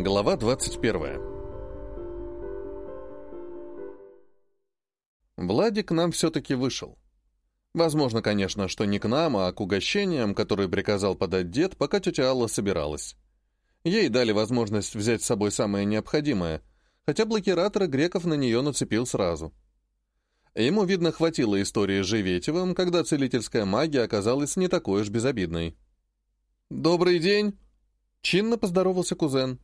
Глава 21. Владик к нам все-таки вышел. Возможно, конечно, что не к нам, а к угощениям, которые приказал подать дед, пока тетя Алла собиралась. Ей дали возможность взять с собой самое необходимое, хотя блокиратора Греков на нее нацепил сразу. Ему, видно, хватило истории с Живетевым, когда целительская магия оказалась не такой уж безобидной. «Добрый день!» — чинно поздоровался кузен.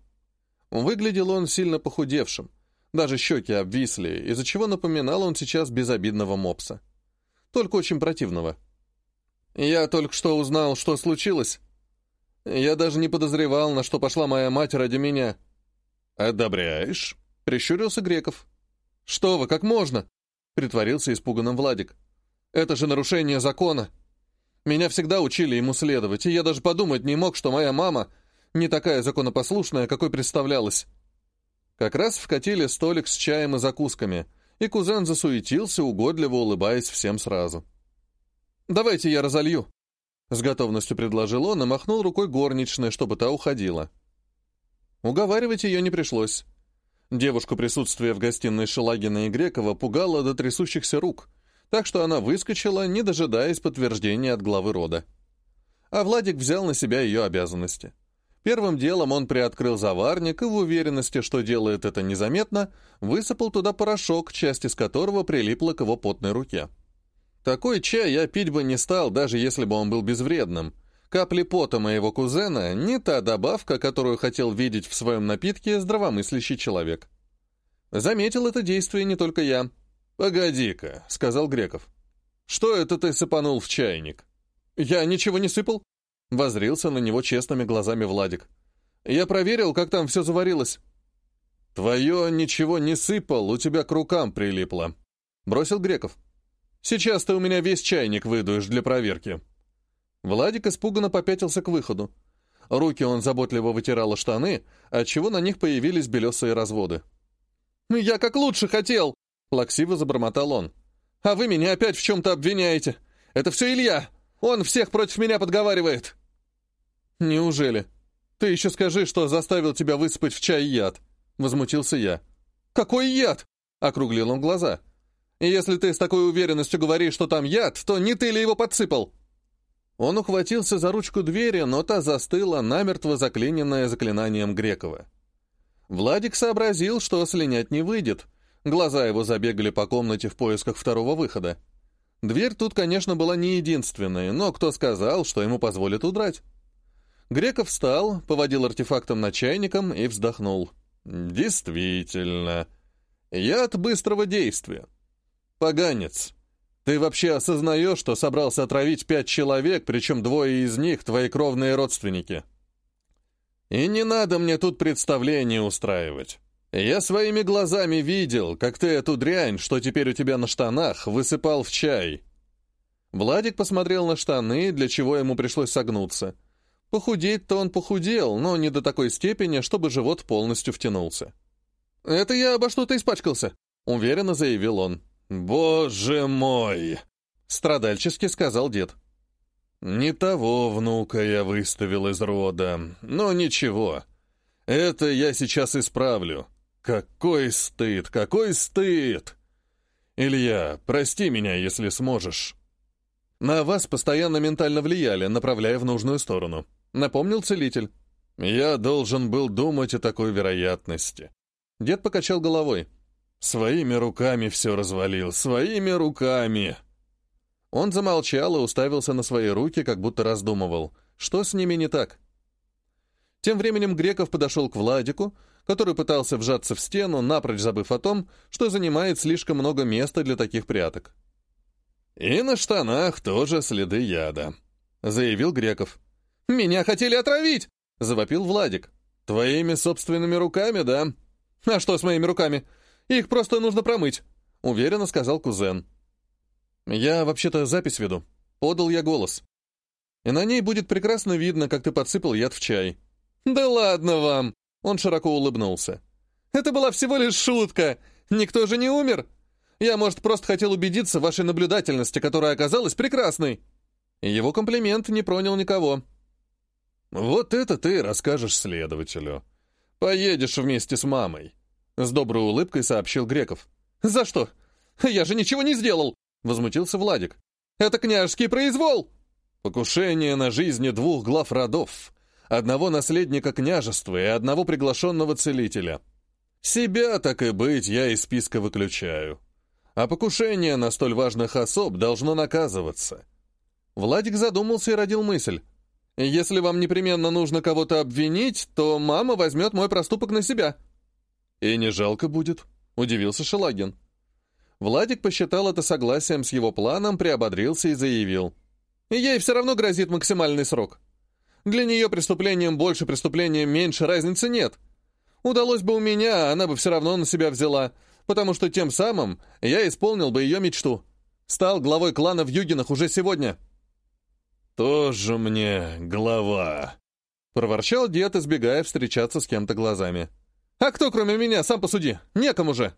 Выглядел он сильно похудевшим, даже щеки обвисли, из-за чего напоминал он сейчас безобидного мопса. Только очень противного. «Я только что узнал, что случилось. Я даже не подозревал, на что пошла моя мать ради меня». «Одобряешь?» — прищурился Греков. «Что вы, как можно?» — притворился испуганным Владик. «Это же нарушение закона. Меня всегда учили ему следовать, и я даже подумать не мог, что моя мама не такая законопослушная, какой представлялась». Как раз вкатили столик с чаем и закусками, и кузен засуетился, угодливо улыбаясь всем сразу. «Давайте я разолью», — с готовностью предложил он и махнул рукой горничной, чтобы та уходила. Уговаривать ее не пришлось. Девушку присутствие в гостиной Шелагина и Грекова пугало до трясущихся рук, так что она выскочила, не дожидаясь подтверждения от главы рода. А Владик взял на себя ее обязанности. Первым делом он приоткрыл заварник и в уверенности, что делает это незаметно, высыпал туда порошок, часть из которого прилипла к его потной руке. Такой чай я пить бы не стал, даже если бы он был безвредным, Капли пота моего кузена — не та добавка, которую хотел видеть в своем напитке здравомыслящий человек. Заметил это действие не только я. «Погоди-ка», — сказал Греков. «Что это ты сыпанул в чайник?» «Я ничего не сыпал», — возрился на него честными глазами Владик. «Я проверил, как там все заварилось». «Твое ничего не сыпал, у тебя к рукам прилипло», — бросил Греков. «Сейчас ты у меня весь чайник выдуешь для проверки». Владик испуганно попятился к выходу. Руки он заботливо вытирал штаны, отчего на них появились белесые разводы. «Я как лучше хотел!» — плаксиво забормотал он. «А вы меня опять в чем-то обвиняете! Это все Илья! Он всех против меня подговаривает!» «Неужели? Ты еще скажи, что заставил тебя высыпать в чай яд!» — возмутился я. «Какой яд?» — округлил он глаза. «И если ты с такой уверенностью говоришь, что там яд, то не ты ли его подсыпал?» Он ухватился за ручку двери, но та застыла, намертво заклиненная заклинанием Грекова. Владик сообразил, что слинять не выйдет. Глаза его забегали по комнате в поисках второго выхода. Дверь тут, конечно, была не единственной, но кто сказал, что ему позволят удрать? Греков встал, поводил артефактом на чайником и вздохнул. «Действительно. Яд быстрого действия. Поганец. Ты вообще осознаешь, что собрался отравить пять человек, причем двое из них — твои кровные родственники? И не надо мне тут представление устраивать. Я своими глазами видел, как ты эту дрянь, что теперь у тебя на штанах, высыпал в чай. Владик посмотрел на штаны, для чего ему пришлось согнуться. Похудеть-то он похудел, но не до такой степени, чтобы живот полностью втянулся. «Это я обо что-то испачкался», — уверенно заявил он. «Боже мой!» — страдальчески сказал дед. «Не того внука я выставил из рода, но ничего. Это я сейчас исправлю. Какой стыд, какой стыд! Илья, прости меня, если сможешь». «На вас постоянно ментально влияли, направляя в нужную сторону», — напомнил целитель. «Я должен был думать о такой вероятности». Дед покачал головой. Своими руками все развалил, своими руками. Он замолчал и уставился на свои руки, как будто раздумывал, что с ними не так. Тем временем Греков подошел к Владику, который пытался вжаться в стену, напрочь забыв о том, что занимает слишком много места для таких пряток. «И на штанах тоже следы яда», — заявил Греков. «Меня хотели отравить!» — завопил Владик. «Твоими собственными руками, да?» «А что с моими руками? Их просто нужно промыть», — уверенно сказал кузен. «Я вообще-то запись веду», — подал я голос. «И на ней будет прекрасно видно, как ты подсыпал яд в чай». «Да ладно вам!» — он широко улыбнулся. «Это была всего лишь шутка. Никто же не умер. Я, может, просто хотел убедиться в вашей наблюдательности, которая оказалась прекрасной». Его комплимент не пронял никого. «Вот это ты расскажешь следователю», «Поедешь вместе с мамой», — с доброй улыбкой сообщил Греков. «За что? Я же ничего не сделал!» — возмутился Владик. «Это княжеский произвол!» «Покушение на жизни двух глав родов, одного наследника княжества и одного приглашенного целителя. Себя, так и быть, я из списка выключаю. А покушение на столь важных особ должно наказываться». Владик задумался и родил мысль. «Если вам непременно нужно кого-то обвинить, то мама возьмет мой проступок на себя». «И не жалко будет», — удивился Шелагин. Владик посчитал это согласием с его планом, приободрился и заявил. «Ей все равно грозит максимальный срок. Для нее преступлением больше, преступлением меньше, разницы нет. Удалось бы у меня, она бы все равно на себя взяла, потому что тем самым я исполнил бы ее мечту. Стал главой клана в Югинах уже сегодня». «Тоже мне глава», — проворчал дед, избегая встречаться с кем-то глазами. «А кто, кроме меня, сам посуди? Некому же!»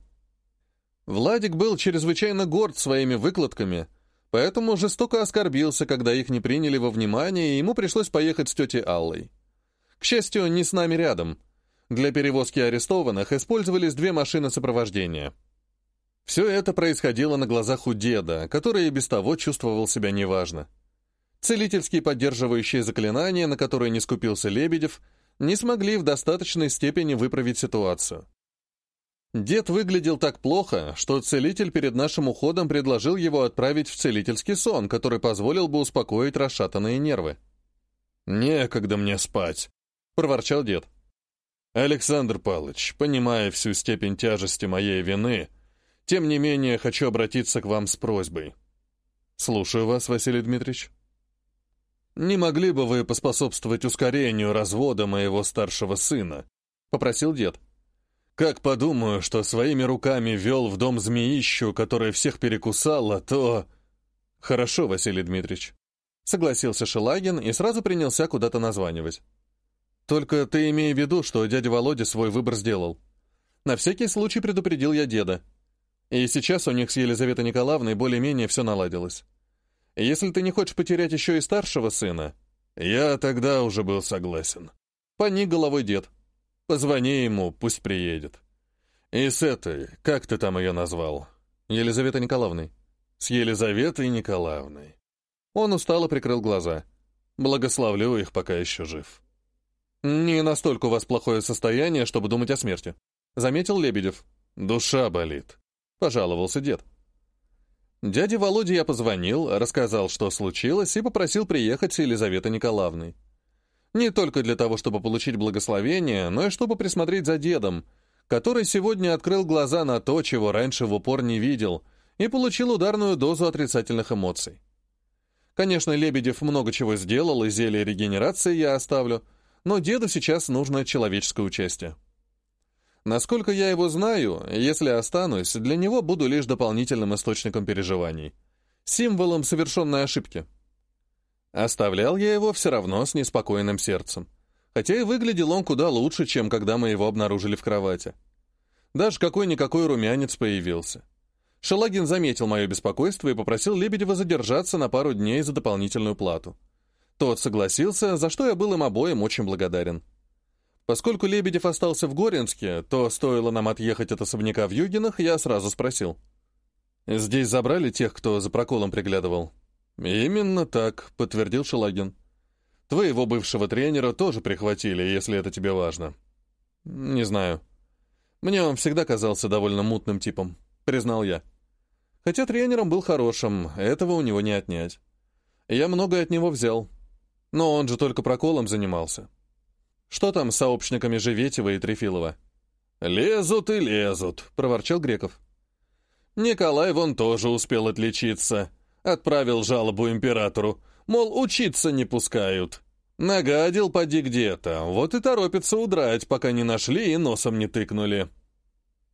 Владик был чрезвычайно горд своими выкладками, поэтому жестоко оскорбился, когда их не приняли во внимание, и ему пришлось поехать с тетей Аллой. К счастью, не с нами рядом. Для перевозки арестованных использовались две машины сопровождения. Все это происходило на глазах у деда, который и без того чувствовал себя неважно. Целительские поддерживающие заклинания, на которые не скупился Лебедев, не смогли в достаточной степени выправить ситуацию. Дед выглядел так плохо, что целитель перед нашим уходом предложил его отправить в целительский сон, который позволил бы успокоить расшатанные нервы. «Некогда мне спать», — проворчал дед. «Александр Павлович, понимая всю степень тяжести моей вины, тем не менее хочу обратиться к вам с просьбой». «Слушаю вас, Василий Дмитриевич». «Не могли бы вы поспособствовать ускорению развода моего старшего сына?» — попросил дед. «Как подумаю, что своими руками вел в дом змеищу, которая всех перекусала, то...» «Хорошо, Василий Дмитриевич», — согласился Шелагин и сразу принялся куда-то названивать. «Только ты имей в виду, что дядя Володя свой выбор сделал. На всякий случай предупредил я деда. И сейчас у них с Елизаветой Николаевной более-менее все наладилось. Если ты не хочешь потерять еще и старшего сына, я тогда уже был согласен. Пони головой дед. Позвони ему, пусть приедет. И с этой, как ты там ее назвал? Елизавета Николаевной. С Елизаветой Николаевной. Он устало прикрыл глаза. Благословлю их, пока еще жив. «Не настолько у вас плохое состояние, чтобы думать о смерти», — заметил Лебедев. «Душа болит», — пожаловался дед. Дяде Володе я позвонил, рассказал, что случилось, и попросил приехать с Елизаветой Николаевной. Не только для того, чтобы получить благословение, но и чтобы присмотреть за дедом, который сегодня открыл глаза на то, чего раньше в упор не видел, и получил ударную дозу отрицательных эмоций. Конечно, Лебедев много чего сделал, и зелье регенерации я оставлю, но деду сейчас нужно человеческое участие. Насколько я его знаю, если останусь, для него буду лишь дополнительным источником переживаний. Символом совершенной ошибки. Оставлял я его все равно с неспокойным сердцем. Хотя и выглядел он куда лучше, чем когда мы его обнаружили в кровати. Даже какой-никакой румянец появился. Шелагин заметил мое беспокойство и попросил Лебедева задержаться на пару дней за дополнительную плату. Тот согласился, за что я был им обоим очень благодарен. Поскольку Лебедев остался в Горинске, то стоило нам отъехать от особняка в Югинах, я сразу спросил. «Здесь забрали тех, кто за проколом приглядывал?» «Именно так», — подтвердил Шелагин. «Твоего бывшего тренера тоже прихватили, если это тебе важно». «Не знаю. Мне он всегда казался довольно мутным типом», — признал я. Хотя тренером был хорошим, этого у него не отнять. Я многое от него взял. Но он же только проколом занимался. Что там с сообщниками Живетева и Трефилова? «Лезут и лезут», — проворчал Греков. Николай вон тоже успел отличиться. Отправил жалобу императору, мол, учиться не пускают. Нагадил поди где-то, вот и торопится удрать, пока не нашли и носом не тыкнули.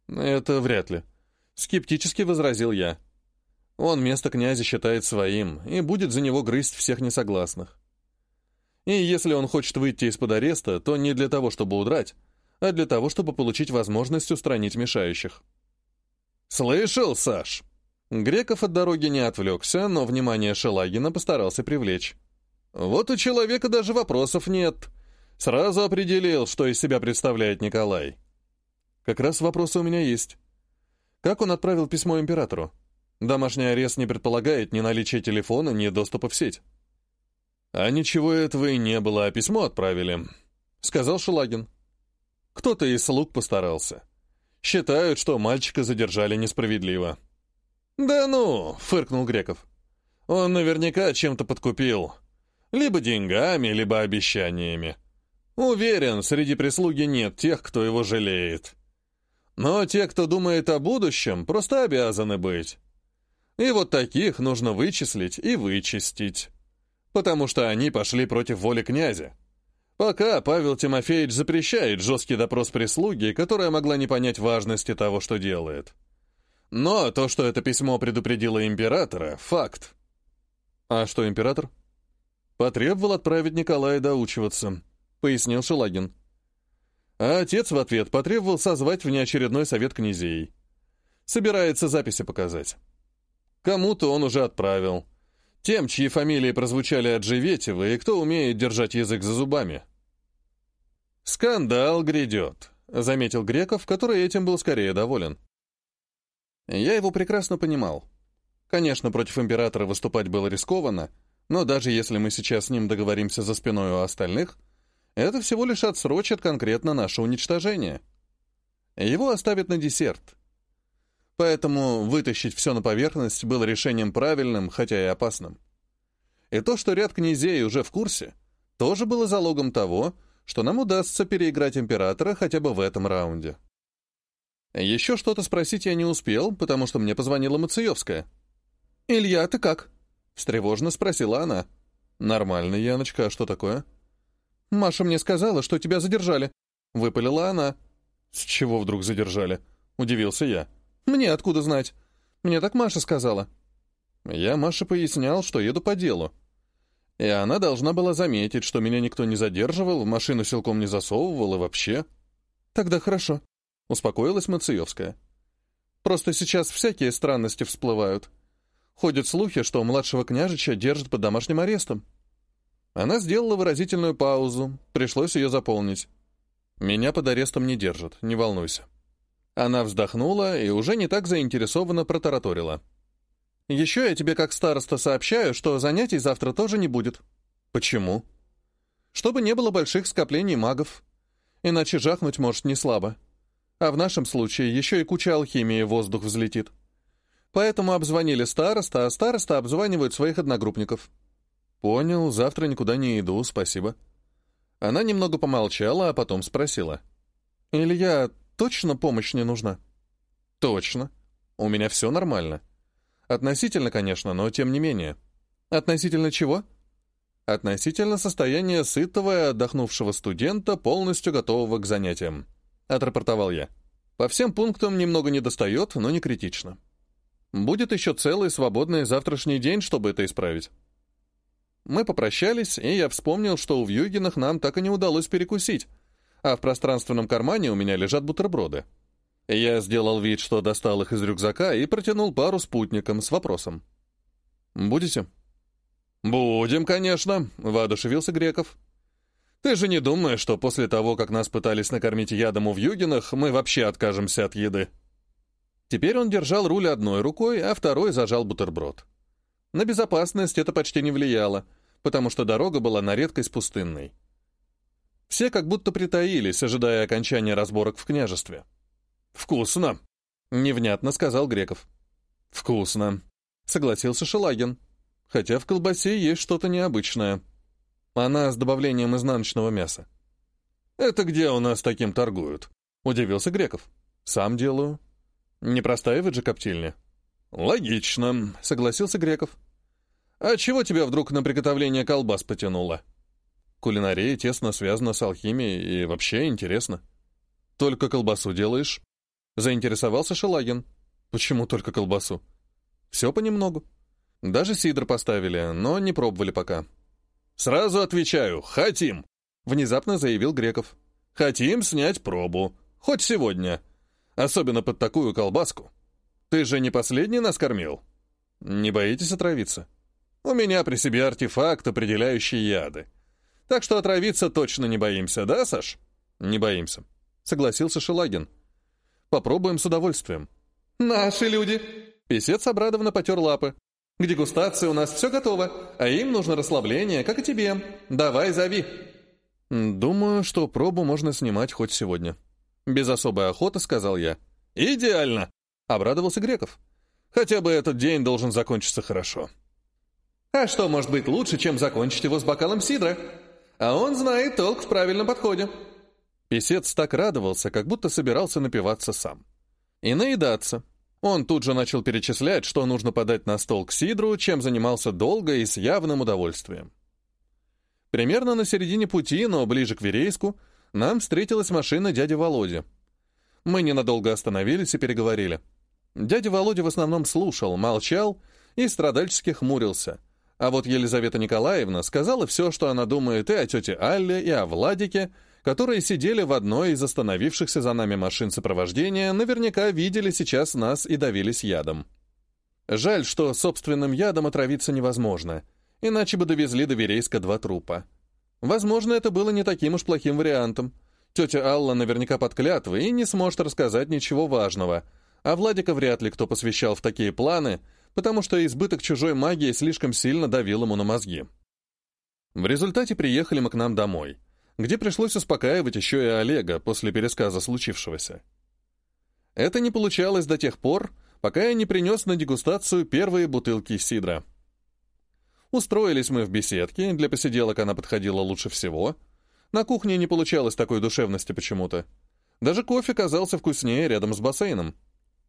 Это вряд ли. Скептически возразил я. Он место князя считает своим и будет за него грызть всех несогласных. И если он хочет выйти из-под ареста, то не для того, чтобы удрать, а для того, чтобы получить возможность устранить мешающих. «Слышал, Саш?» Греков от дороги не отвлекся, но внимание Шелагина постарался привлечь. «Вот у человека даже вопросов нет. Сразу определил, что из себя представляет Николай. Как раз вопросы у меня есть. Как он отправил письмо императору? Домашний арест не предполагает ни наличия телефона, ни доступа в сеть. А ничего этого и не было, а письмо отправили, сказал Шелагин. Кто-то из слуг постарался. Считают, что мальчика задержали несправедливо. «Да ну!» — фыркнул Греков. «Он наверняка чем-то подкупил. Либо деньгами, либо обещаниями. Уверен, среди прислуги нет тех, кто его жалеет. Но те, кто думает о будущем, просто обязаны быть. И вот таких нужно вычислить и вычистить. Потому что они пошли против воли князя. Пока Павел Тимофеевич запрещает жесткий допрос прислуги, которая могла не понять важности того, что делает. Но то, что это письмо предупредило императора, — факт. А что император? Потребовал отправить Николая доучиваться, — пояснил Шелагин. А отец в ответ потребовал созвать внеочередной совет князей. Собирается записи показать. Кому-то он уже отправил. Тем, чьи фамилии прозвучали от Живетева, и кто умеет держать язык за зубами. «Скандал грядет», — заметил Греков, который этим был скорее доволен. Я его прекрасно понимал. Конечно, против императора выступать было рискованно, но даже если мы сейчас с ним договоримся за спиной у остальных — это всего лишь отсрочит конкретно наше уничтожение. Его оставят на десерт. Поэтому вытащить все на поверхность было решением правильным, хотя и опасным. И то, что ряд князей уже в курсе, тоже было залогом того, что нам удастся переиграть императора хотя бы в этом раунде. Еще что-то спросить я не успел, потому что мне позвонила Мациевская. «Илья, ты как?» — встревожно спросила она. «Нормально, Яночка, а что такое?» «Маша мне сказала, что тебя задержали», — выпалила она. «С чего вдруг задержали?» — удивился я. «Мне откуда знать? Мне так Маша сказала». Я Маше пояснял, что еду по делу. И она должна была заметить, что меня никто не задерживал, машину силком не засовывал и вообще. «Тогда хорошо», — успокоилась Мациевская. «Просто сейчас всякие странности всплывают. Ходят слухи, что младшего княжича держат под домашним арестом». Она сделала выразительную паузу, пришлось ее заполнить. «Меня под арестом не держат, не волнуйся». Она вздохнула и уже не так заинтересованно протараторила. «Еще я тебе как староста сообщаю, что занятий завтра тоже не будет». «Почему?» «Чтобы не было больших скоплений магов. Иначе жахнуть может не слабо. А в нашем случае еще и куча алхимии воздух взлетит. Поэтому обзвонили староста, а староста обзванивают своих одногруппников». «Понял, завтра никуда не иду, спасибо». Она немного помолчала, а потом спросила. «Илья, точно помощь не нужна?» «Точно. У меня все нормально. Относительно, конечно, но тем не менее». «Относительно чего?» «Относительно состояния сытого и отдохнувшего студента, полностью готового к занятиям», — отрапортовал я. «По всем пунктам немного недостает, но не критично. Будет еще целый свободный завтрашний день, чтобы это исправить». Мы попрощались, и я вспомнил, что у Вьюгинах нам так и не удалось перекусить, а в пространственном кармане у меня лежат бутерброды. Я сделал вид, что достал их из рюкзака и протянул пару спутникам с вопросом. «Будете?» «Будем, конечно», — воодушевился Греков. «Ты же не думаешь, что после того, как нас пытались накормить ядом у Вьюгинах, мы вообще откажемся от еды?» Теперь он держал руль одной рукой, а второй зажал бутерброд. На безопасность это почти не влияло, потому что дорога была на редкость пустынной. Все как будто притаились, ожидая окончания разборок в княжестве. «Вкусно!» — невнятно сказал Греков. «Вкусно!» — согласился Шелагин. «Хотя в колбасе есть что-то необычное. Она с добавлением изнаночного мяса». «Это где у нас таким торгуют?» — удивился Греков. «Сам делаю». «Непростая вы же коптильня». «Логично», — согласился Греков. «А чего тебя вдруг на приготовление колбас потянуло?» «Кулинария тесно связана с алхимией и вообще интересно». «Только колбасу делаешь?» Заинтересовался Шелагин. «Почему только колбасу?» «Все понемногу. Даже сидр поставили, но не пробовали пока». «Сразу отвечаю, хотим!» Внезапно заявил Греков. «Хотим снять пробу. Хоть сегодня. Особенно под такую колбаску». Ты же не последний нас кормил? Не боитесь отравиться? У меня при себе артефакт, определяющий яды. Так что отравиться точно не боимся, да, Саш? Не боимся, согласился Шелагин. Попробуем с удовольствием. Наши люди. Песец обрадованно потер лапы. К дегустации у нас все готово, а им нужно расслабление, как и тебе. Давай, зови. Думаю, что пробу можно снимать хоть сегодня. Без особой охоты, сказал я. Идеально, обрадовался Греков. Хотя бы этот день должен закончиться хорошо. А что может быть лучше, чем закончить его с бокалом сидра? А он знает толк в правильном подходе. Песец так радовался, как будто собирался напиваться сам. И наедаться. Он тут же начал перечислять, что нужно подать на стол к сидру, чем занимался долго и с явным удовольствием. Примерно на середине пути, но ближе к Верейску, нам встретилась машина дяди Володи. Мы ненадолго остановились и переговорили. Дядя Володя в основном слушал, молчал и страдальчески хмурился. А вот Елизавета Николаевна сказала все, что она думает и о тете Алле, и о Владике, которые сидели в одной из остановившихся за нами машин сопровождения, наверняка видели сейчас нас и давились ядом. Жаль, что собственным ядом отравиться невозможно, иначе бы довезли до Верейска два трупа. Возможно, это было не таким уж плохим вариантом. Тетя Алла наверняка под клятвой и не сможет рассказать ничего важного — а Владика вряд ли кто посвящал в такие планы, потому что избыток чужой магии слишком сильно давил ему на мозги. В результате приехали мы к нам домой, где пришлось успокаивать еще и Олега после пересказа случившегося. Это не получалось до тех пор, пока я не принес на дегустацию первые бутылки сидра. Устроились мы в беседке, для посиделок она подходила лучше всего. На кухне не получалось такой душевности почему-то. Даже кофе казался вкуснее рядом с бассейном.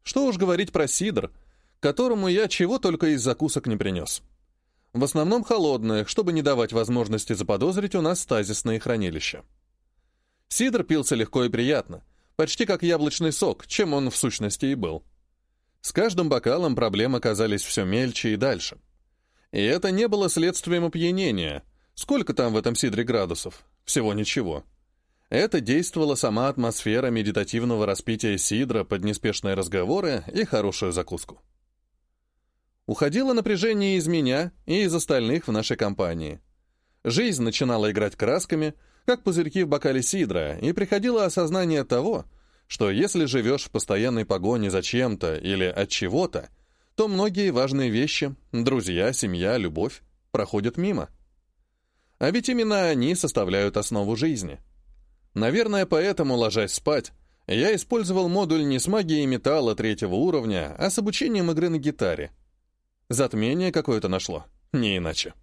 Что уж говорить про сидр, которому я чего только из закусок не принес. В основном холодное, чтобы не давать возможности заподозрить у нас стазисные хранилища. Сидр пился легко и приятно, почти как яблочный сок, чем он в сущности и был. С каждым бокалом проблемы казались все мельче и дальше. И это не было следствием опьянения. Сколько там в этом сидре градусов? Всего ничего. Это действовала сама атмосфера медитативного распития сидра под неспешные разговоры и хорошую закуску. Уходило напряжение из меня и из остальных в нашей компании. Жизнь начинала играть красками, как пузырьки в бокале сидра, и приходило осознание того, что если живешь в постоянной погоне за чем-то или от чего-то, то многие важные вещи — друзья, семья, любовь — проходят мимо. А ведь именно они составляют основу жизни — Наверное, поэтому, ложась спать, я использовал модуль не с магией металла третьего уровня, а с обучением игры на гитаре. Затмение какое-то нашло, не иначе.